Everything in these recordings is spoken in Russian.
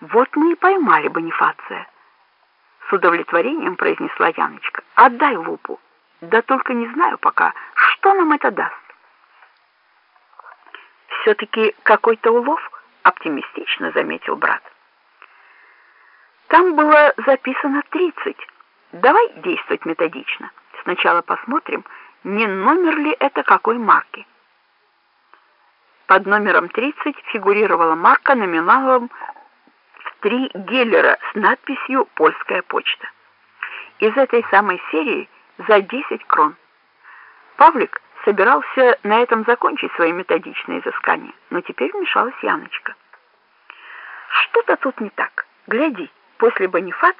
Вот мы и поймали Бонифация. С удовлетворением произнесла Яночка. Отдай лупу. Да только не знаю пока, что нам это даст. Все-таки какой-то улов, оптимистично заметил брат. Там было записано 30. Давай действовать методично. Сначала посмотрим, не номер ли это какой марки. Под номером 30 фигурировала марка номиналом три геллера с надписью «Польская почта». Из этой самой серии за 10 крон. Павлик собирался на этом закончить свои методичные изыскания, но теперь вмешалась Яночка. Что-то тут не так. Гляди, после Бонифац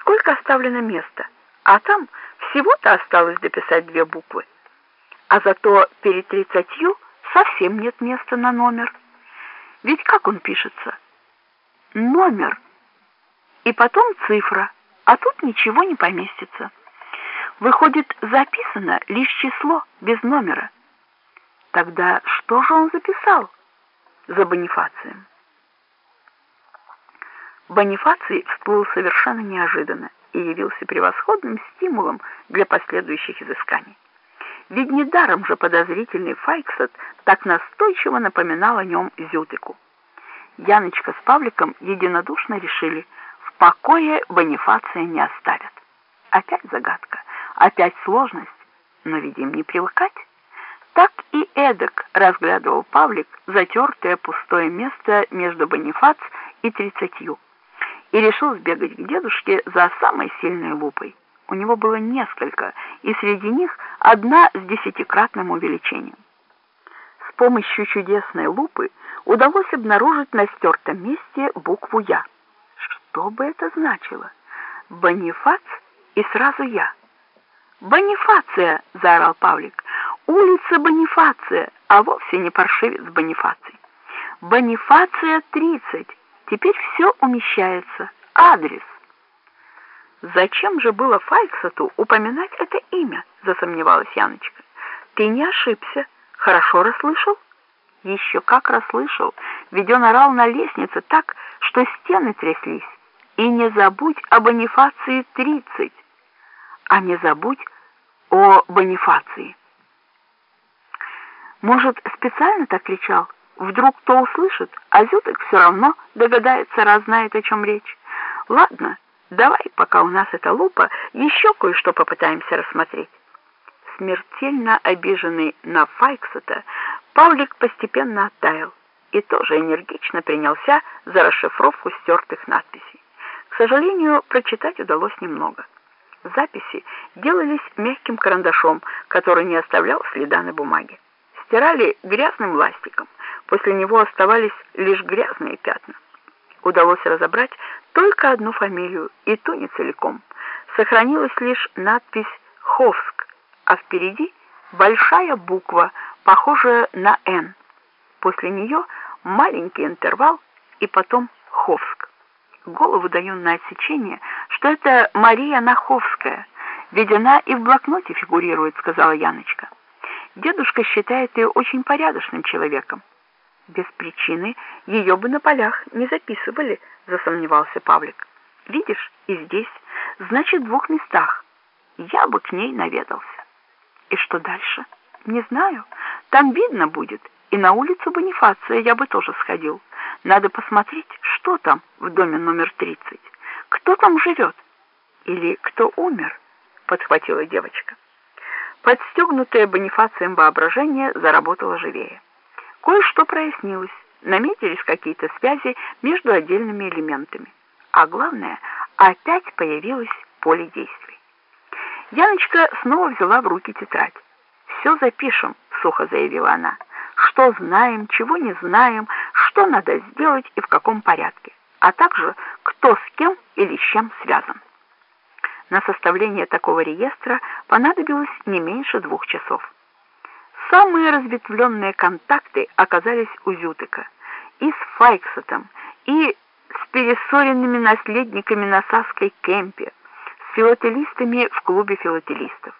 сколько оставлено места, а там всего-то осталось дописать две буквы. А зато перед тридцатью совсем нет места на номер. Ведь как он пишется? Номер. И потом цифра, а тут ничего не поместится. Выходит, записано лишь число, без номера. Тогда что же он записал за Бонифацием? Бонифаций всплыл совершенно неожиданно и явился превосходным стимулом для последующих изысканий. Ведь недаром же подозрительный Файксет так настойчиво напоминал о нем Зютыку. Яночка с Павликом единодушно решили, в покое Бонифация не оставят. Опять загадка, опять сложность, но ведь им не привыкать. Так и эдак разглядывал Павлик затертое пустое место между Бонифац и тридцатью и решил сбегать к дедушке за самой сильной лупой. У него было несколько, и среди них одна с десятикратным увеличением. Помощью чудесной лупы удалось обнаружить на стертом месте букву «Я». Что бы это значило? Бонифац и сразу «Я». «Бонифация!» — заорал Павлик. «Улица Бонифация, а вовсе не паршивец Бонифаций. Бонифация 30. Теперь все умещается. Адрес». «Зачем же было Файксету упоминать это имя?» — засомневалась Яночка. «Ты не ошибся. Хорошо расслышал?» «Еще как расслышал, ведь он орал на лестнице так, что стены тряслись. И не забудь о Бонифации тридцать, а не забудь о Бонифации». «Может, специально так кричал? Вдруг кто услышит, а Зютык все равно догадается, раз знает, о чем речь. Ладно». Давай, пока у нас эта лупа, еще кое-что попытаемся рассмотреть. Смертельно обиженный на Файксета, Павлик постепенно оттаял и тоже энергично принялся за расшифровку стертых надписей. К сожалению, прочитать удалось немного. Записи делались мягким карандашом, который не оставлял следа на бумаге. Стирали грязным ластиком, после него оставались лишь грязные пятна удалось разобрать только одну фамилию, и ту не целиком. Сохранилась лишь надпись «Ховск», а впереди большая буква, похожая на «Н». После нее маленький интервал и потом «Ховск». Голову даю на отсечение, что это Мария Наховская, ведь она и в блокноте фигурирует, сказала Яночка. Дедушка считает ее очень порядочным человеком. Без причины ее бы на полях не записывали, засомневался Павлик. Видишь, и здесь, значит, в двух местах. Я бы к ней наведался. И что дальше? Не знаю. Там видно будет. И на улицу Бонифация я бы тоже сходил. Надо посмотреть, что там в доме номер 30. Кто там живет? Или кто умер? Подхватила девочка. Подстегнутое Бонифацием воображение заработало живее. Кое-что прояснилось, наметились какие-то связи между отдельными элементами. А главное, опять появилось поле действий. Яночка снова взяла в руки тетрадь. «Все запишем», — сухо заявила она. «Что знаем, чего не знаем, что надо сделать и в каком порядке, а также кто с кем или с чем связан». На составление такого реестра понадобилось не меньше двух часов. Самые разветвленные контакты оказались у Зютыка и с Файксетом, и с перессоренными наследниками на Сасской кемпе, филателистами в клубе филателистов.